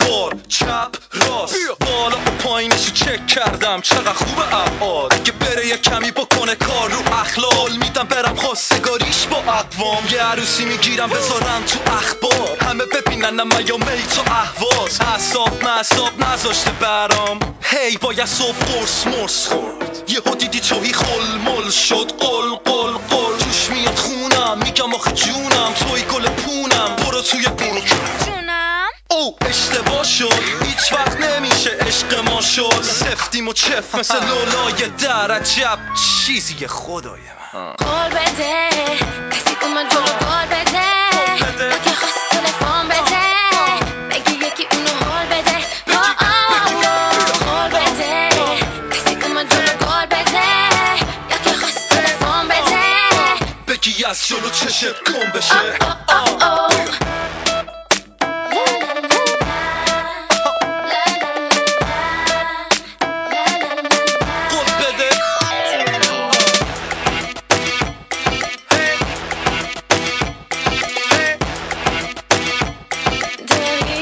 بار چپ بالا و چک کردم. چقدر خوب ابعاد. اگه بره یه کمی بکنه کار. رو اخلاق میدم برم خواستگاریش با اقوام. یه عروسی می‌گیرم بذارم تو اخبار. من یا میت و احواز اصاب مصاب نذاشته برام. هی باید صبح قرص مرس خورد. یه دیدی توهی خل مل شد. قل قل قل. توش میاد خونم. میگم آخه جونم. توی گل پونم. برو توی برو جونم. او اشتباه شد. هیچ وقت نمیشه عشق ما شد. سفتیم و چف مثل لولای در عجب. چیزی خدای من. قول بده کسی اومد جلو قول بده از جلو چشت گم بشه.